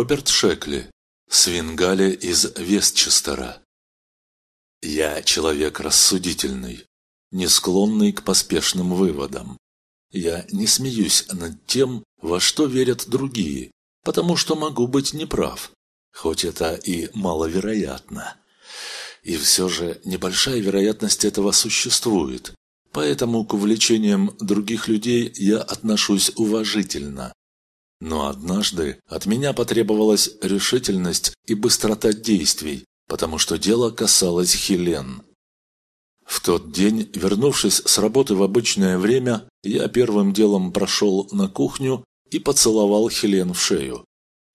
Роберт Шекли. Свингали из Вестчестера. Я человек рассудительный, не склонный к поспешным выводам. Я не смеюсь над тем, во что верят другие, потому что могу быть неправ, хоть это и маловероятно. И все же небольшая вероятность этого существует, поэтому к увлечениям других людей я отношусь уважительно. Но однажды от меня потребовалась решительность и быстрота действий, потому что дело касалось Хелен. В тот день, вернувшись с работы в обычное время, я первым делом прошел на кухню и поцеловал Хелен в шею.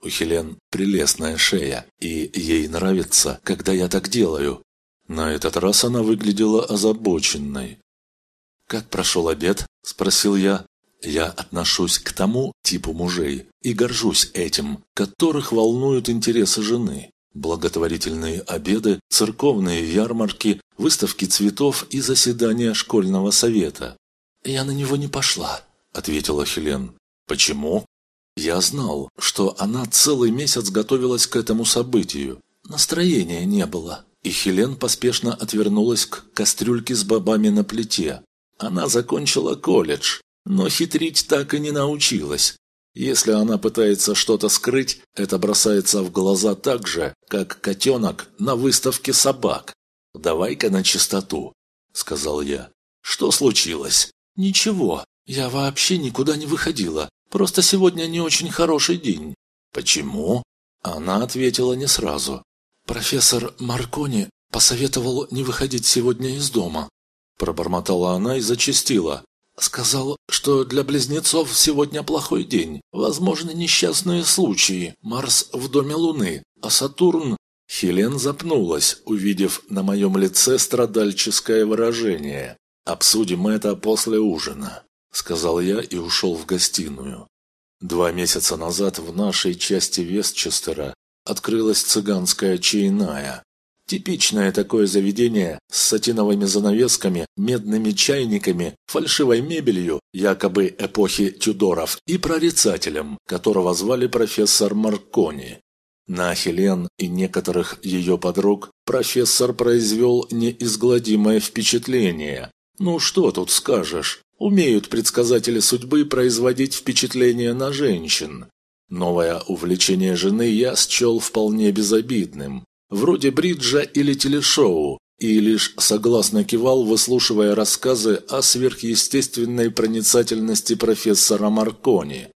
У Хелен прелестная шея, и ей нравится, когда я так делаю. На этот раз она выглядела озабоченной. «Как прошел обед?» – спросил я. «Я отношусь к тому типу мужей и горжусь этим, которых волнуют интересы жены. Благотворительные обеды, церковные ярмарки, выставки цветов и заседания школьного совета». «Я на него не пошла», – ответила Хелен. «Почему?» Я знал, что она целый месяц готовилась к этому событию. Настроения не было, и Хелен поспешно отвернулась к кастрюльке с бобами на плите. Она закончила колледж, но хитрить так и не научилась. Если она пытается что-то скрыть, это бросается в глаза так же, как котенок на выставке собак. «Давай-ка на чистоту», — сказал я. «Что случилось?» «Ничего, я вообще никуда не выходила. Просто сегодня не очень хороший день». «Почему?» Она ответила не сразу. «Профессор Маркони посоветовал не выходить сегодня из дома». Пробормотала она и зачастила. «Сказал, что для близнецов сегодня плохой день. Возможны несчастные случаи. Марс в доме Луны, а Сатурн...» Хелен запнулась, увидев на моем лице страдальческое выражение. «Обсудим это после ужина» сказал я и ушел в гостиную. Два месяца назад в нашей части Вестчестера открылась цыганская чайная. Типичное такое заведение с сатиновыми занавесками, медными чайниками, фальшивой мебелью, якобы эпохи Тюдоров, и прорицателем, которого звали профессор Маркони. На Хелен и некоторых ее подруг профессор произвел неизгладимое впечатление. Ну что тут скажешь, Умеют предсказатели судьбы производить впечатление на женщин. Новое увлечение жены я счел вполне безобидным. Вроде бриджа или телешоу, и лишь согласно кивал, выслушивая рассказы о сверхъестественной проницательности профессора Маркони.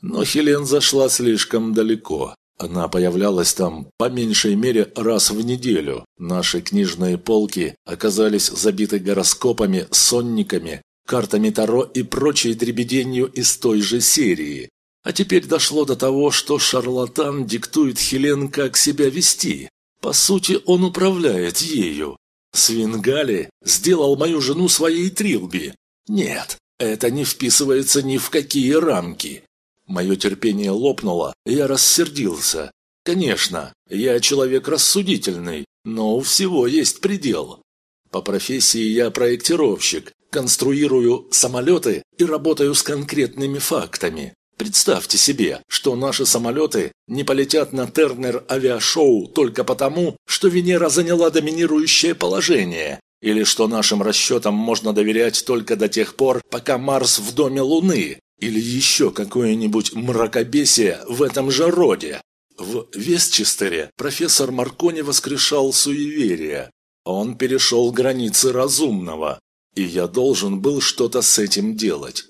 Но Хелен зашла слишком далеко. Она появлялась там по меньшей мере раз в неделю. Наши книжные полки оказались забиты гороскопами, сонниками, картами Таро и прочей дребеденью из той же серии. А теперь дошло до того, что шарлатан диктует Хелен, как себя вести. По сути, он управляет ею. Свингали сделал мою жену своей Трилби. Нет, это не вписывается ни в какие рамки. Мое терпение лопнуло, я рассердился. Конечно, я человек рассудительный, но у всего есть предел. По профессии я проектировщик, конструирую самолеты и работаю с конкретными фактами. Представьте себе, что наши самолеты не полетят на Тернер авиашоу только потому, что Венера заняла доминирующее положение, или что нашим расчетам можно доверять только до тех пор, пока Марс в доме Луны, или еще какое-нибудь мракобесие в этом же роде. В Вестчестере профессор Маркони воскрешал суеверие. Он перешел границы разумного, и я должен был что-то с этим делать.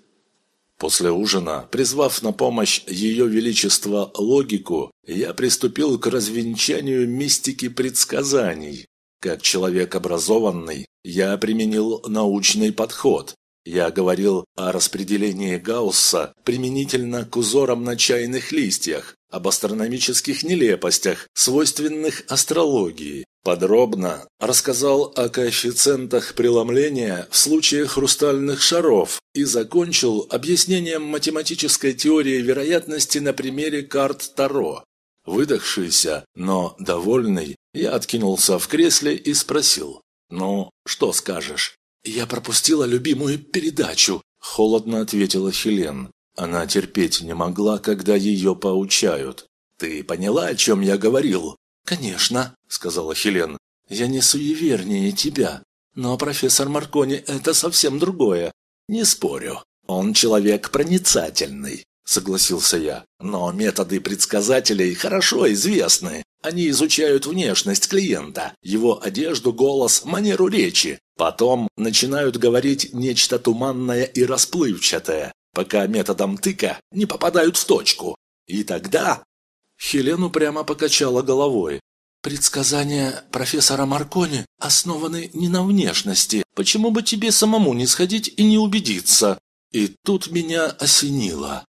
После ужина, призвав на помощь Ее Величество логику, я приступил к развенчанию мистики предсказаний. Как человек образованный, я применил научный подход. Я говорил о распределении Гаусса применительно к узорам на чайных листьях, об астрономических нелепостях, свойственных астрологии, Подробно рассказал о коэффициентах преломления в случае хрустальных шаров и закончил объяснением математической теории вероятности на примере карт Таро. Выдохшийся, но довольный, я откинулся в кресле и спросил. «Ну, что скажешь?» «Я пропустила любимую передачу», – холодно ответила Хелен. Она терпеть не могла, когда ее поучают. Ты поняла, о чем я говорил? Конечно, сказала Хелен. Я не суевернее тебя. Но профессор Маркони – это совсем другое. Не спорю. Он человек проницательный, согласился я. Но методы предсказателей хорошо известны. Они изучают внешность клиента, его одежду, голос, манеру речи. Потом начинают говорить нечто туманное и расплывчатое, пока методом тыка не попадают в точку. И тогда... Хелену прямо покачала головой. Предсказания профессора Маркони основаны не на внешности. Почему бы тебе самому не сходить и не убедиться? И тут меня осенило.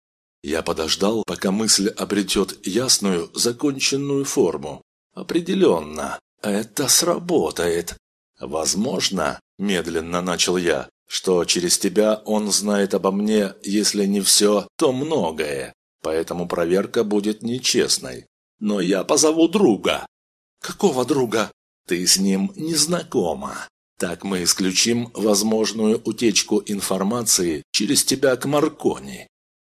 Я подождал, пока мысль обретет ясную, законченную форму. Определенно, это сработает. Возможно, медленно начал я, что через тебя он знает обо мне, если не все, то многое. Поэтому проверка будет нечестной. Но я позову друга. Какого друга? Ты с ним не знакома. Так мы исключим возможную утечку информации через тебя к Маркони.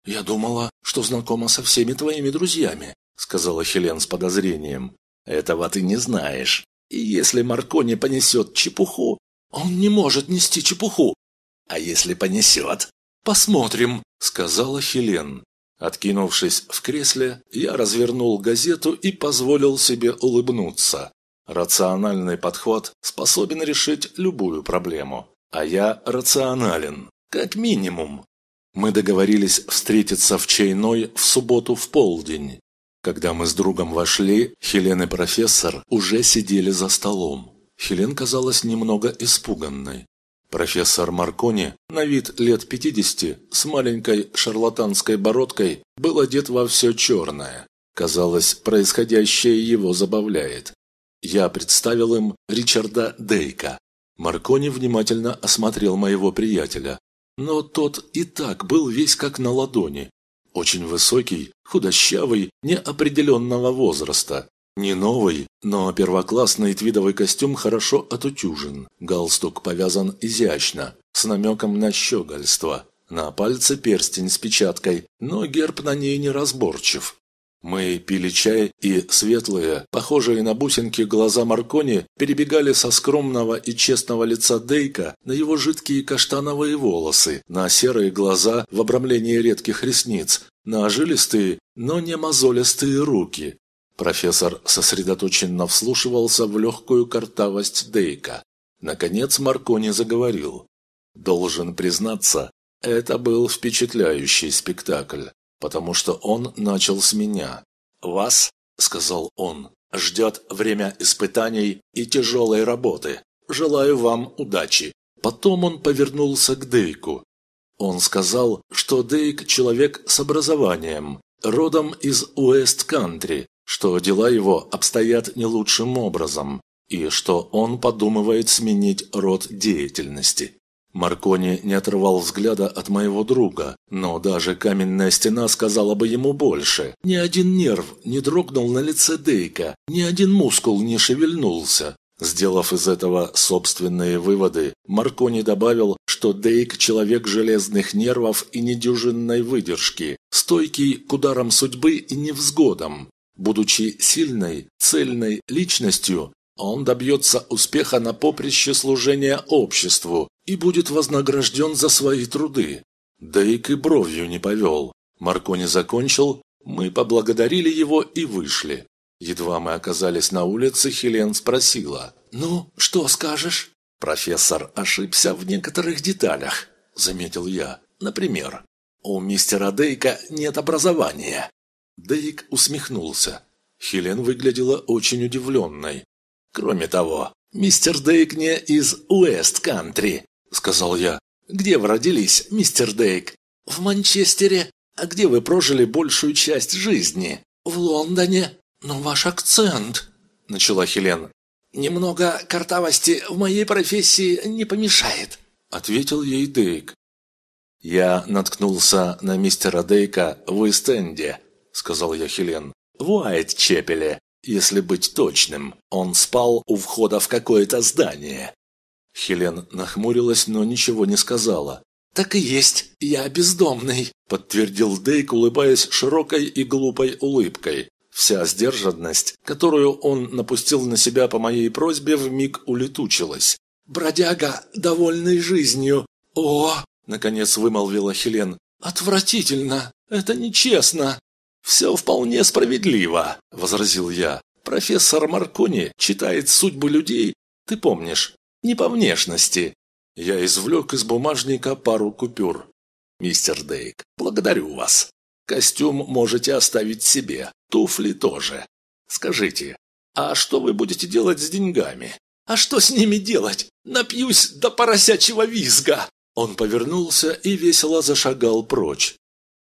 «Я думала, что знакома со всеми твоими друзьями», — сказала Хелен с подозрением. «Этого ты не знаешь. И если Маркони понесет чепуху...» «Он не может нести чепуху!» «А если понесет?» «Посмотрим», — сказала Хелен. Откинувшись в кресле, я развернул газету и позволил себе улыбнуться. Рациональный подход способен решить любую проблему. А я рационален, как минимум. Мы договорились встретиться в чайной в субботу в полдень. Когда мы с другом вошли, Хелен и профессор уже сидели за столом. Хелен казалась немного испуганной. Профессор Маркони, на вид лет 50, с маленькой шарлатанской бородкой, был одет во все черное. Казалось, происходящее его забавляет. Я представил им Ричарда Дейка. Маркони внимательно осмотрел моего приятеля. Но тот и так был весь как на ладони. Очень высокий, худощавый, неопределенного возраста. Не новый, но первоклассный твидовый костюм хорошо отутюжен. Галстук повязан изящно, с намеком на щегольство. На пальце перстень с печаткой, но герб на ней неразборчив. Мы пили чай, и светлые, похожие на бусинки глаза Маркони перебегали со скромного и честного лица Дейка на его жидкие каштановые волосы, на серые глаза в обрамлении редких ресниц, на жилистые, но не мозолистые руки. Профессор сосредоточенно вслушивался в легкую картавость Дейка. Наконец Маркони заговорил. «Должен признаться, это был впечатляющий спектакль потому что он начал с меня. «Вас, — сказал он, — ждет время испытаний и тяжелой работы. Желаю вам удачи». Потом он повернулся к Дейку. Он сказал, что Дейк – человек с образованием, родом из Уэст-Кантри, что дела его обстоят не лучшим образом, и что он подумывает сменить род деятельности. Маркони не отрывал взгляда от моего друга, но даже каменная стена сказала бы ему больше. Ни один нерв не дрогнул на лице Дейка, ни один мускул не шевельнулся. Сделав из этого собственные выводы, Маркони добавил, что Дейк – человек железных нервов и недюжинной выдержки, стойкий к ударам судьбы и невзгодам. Будучи сильной, цельной личностью, он добьется успеха на поприще служения обществу и будет вознагражден за свои труды. Дейк и бровью не повел. Маркони закончил, мы поблагодарили его и вышли. Едва мы оказались на улице, Хелен спросила. «Ну, что скажешь?» «Профессор ошибся в некоторых деталях», — заметил я. «Например, у мистера Дейка нет образования». Дейк усмехнулся. Хелен выглядела очень удивленной. Кроме того, мистер Дейк не из Уэст-Кантри, сказал я. Где вы родились, мистер Дейк? В Манчестере. А где вы прожили большую часть жизни? В Лондоне. Но ваш акцент, начала Хелен. Немного картавости в моей профессии не помешает, ответил ей Дейк. Я наткнулся на мистера Дейка в Истенде, сказал я Хелен. В Уайт-Чепеле. Если быть точным, он спал у входа в какое-то здание. Хелен нахмурилась, но ничего не сказала. «Так и есть, я бездомный», – подтвердил Дейк, улыбаясь широкой и глупой улыбкой. Вся сдержанность, которую он напустил на себя по моей просьбе, вмиг улетучилась. «Бродяга, довольный жизнью!» «О!» — наконец вымолвила Хелен. «Отвратительно! Это нечестно!» «Все вполне справедливо», — возразил я. «Профессор Маркони читает судьбы людей, ты помнишь, не по внешности». Я извлек из бумажника пару купюр. «Мистер Дейк, благодарю вас. Костюм можете оставить себе, туфли тоже. Скажите, а что вы будете делать с деньгами?» «А что с ними делать? Напьюсь до поросячьего визга!» Он повернулся и весело зашагал прочь.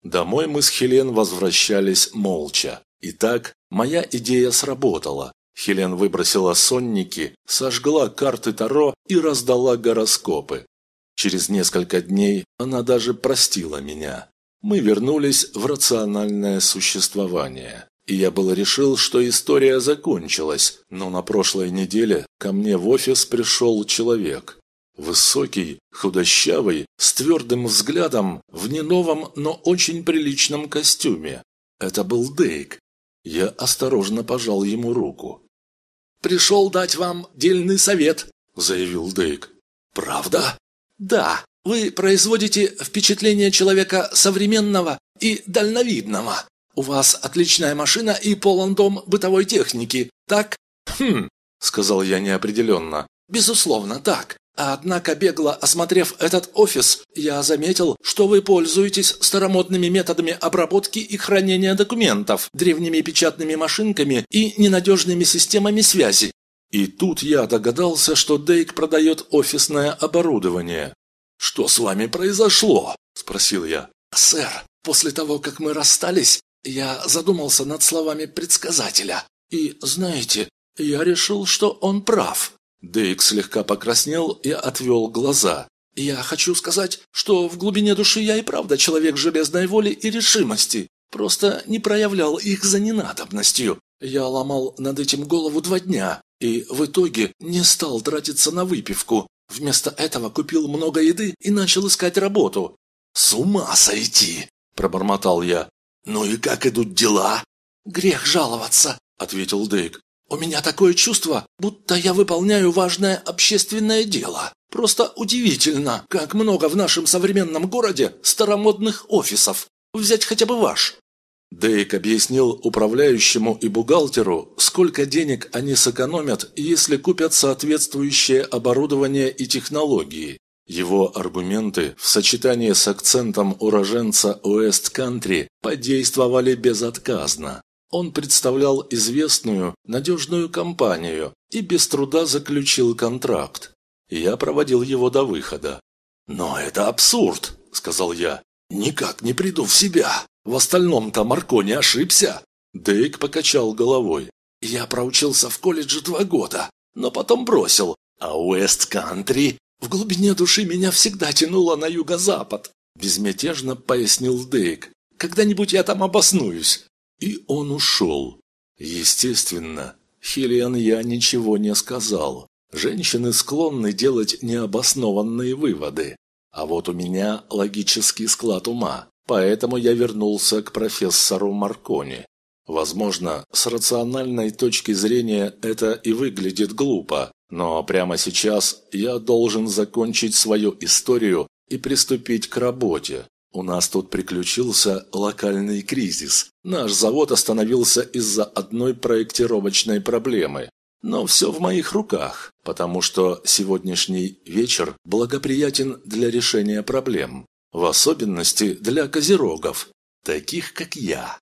Домой мы с Хелен возвращались молча. Итак, моя идея сработала. Хелен выбросила сонники, сожгла карты Таро и раздала гороскопы. Через несколько дней она даже простила меня. Мы вернулись в рациональное существование. И я было решил, что история закончилась, но на прошлой неделе ко мне в офис пришел человек. Высокий, худощавый, с твердым взглядом, в не новом, но очень приличном костюме. Это был Дейк. Я осторожно пожал ему руку. «Пришел дать вам дельный совет», — заявил Дейк. «Правда?» «Да. Вы производите впечатление человека современного и дальновидного. У вас отличная машина и полон дом бытовой техники, так?» «Хм», — сказал я неопределенно. «Безусловно, так. Однако, бегло осмотрев этот офис, я заметил, что вы пользуетесь старомодными методами обработки и хранения документов, древними печатными машинками и ненадежными системами связи. И тут я догадался, что Дейк продает офисное оборудование. «Что с вами произошло?» – спросил я. «Сэр, после того, как мы расстались, я задумался над словами предсказателя. И, знаете, я решил, что он прав. Дейк слегка покраснел и отвел глаза. «Я хочу сказать, что в глубине души я и правда человек железной воли и решимости, просто не проявлял их за ненадобностью. Я ломал над этим голову два дня, и в итоге не стал тратиться на выпивку. Вместо этого купил много еды и начал искать работу». «С ума сойти!» – пробормотал я. «Ну и как идут дела?» «Грех жаловаться», – ответил Дейк. У меня такое чувство, будто я выполняю важное общественное дело. Просто удивительно, как много в нашем современном городе старомодных офисов. Взять хотя бы ваш». Дейк объяснил управляющему и бухгалтеру, сколько денег они сэкономят, если купят соответствующее оборудование и технологии. Его аргументы в сочетании с акцентом уроженца Уэст-Кантри подействовали безотказно. Он представлял известную, надежную компанию и без труда заключил контракт. Я проводил его до выхода. «Но это абсурд», — сказал я. «Никак не приду в себя. В остальном-то Марко не ошибся». Дейк покачал головой. «Я проучился в колледже два года, но потом бросил. А Уэст-Кантри в глубине души меня всегда тянуло на юго-запад», безмятежно пояснил Дейк. «Когда-нибудь я там обоснуюсь. И он ушел. Естественно, Хелиан я ничего не сказал. Женщины склонны делать необоснованные выводы. А вот у меня логический склад ума, поэтому я вернулся к профессору Маркони. Возможно, с рациональной точки зрения это и выглядит глупо, но прямо сейчас я должен закончить свою историю и приступить к работе. У нас тут приключился локальный кризис. Наш завод остановился из-за одной проектировочной проблемы. Но все в моих руках, потому что сегодняшний вечер благоприятен для решения проблем. В особенности для козерогов, таких как я.